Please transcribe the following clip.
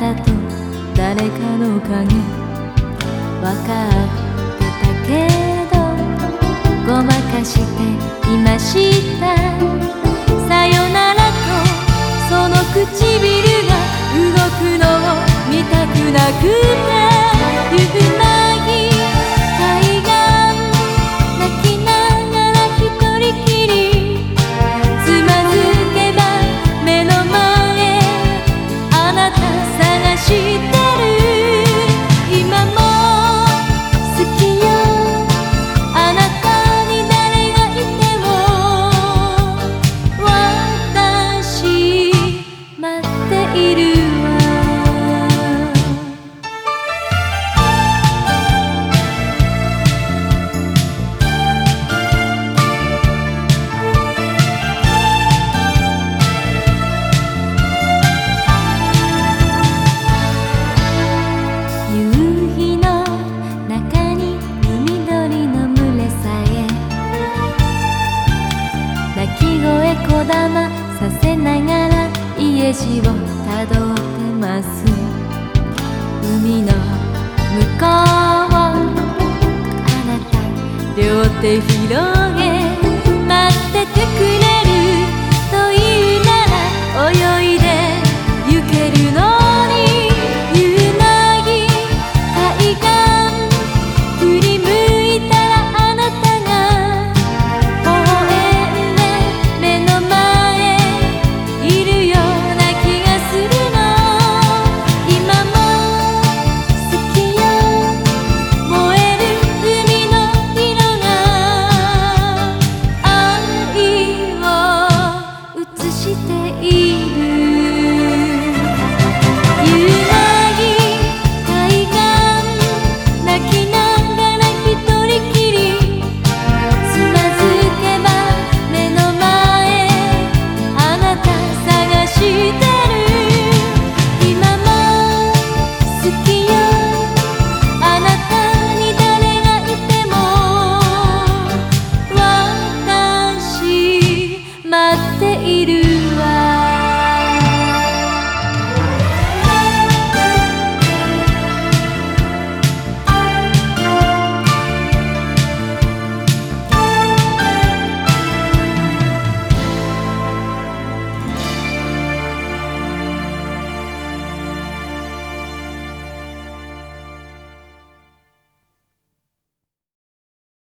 たと誰かの影。分かってたけどごまかしていました。さよならとその唇が動くのを見たくなくて。り。つまずけば目の前あなたさしてる今も好きよあなたに誰がいても私待っているージをたどってます。海の向こうあなた両手広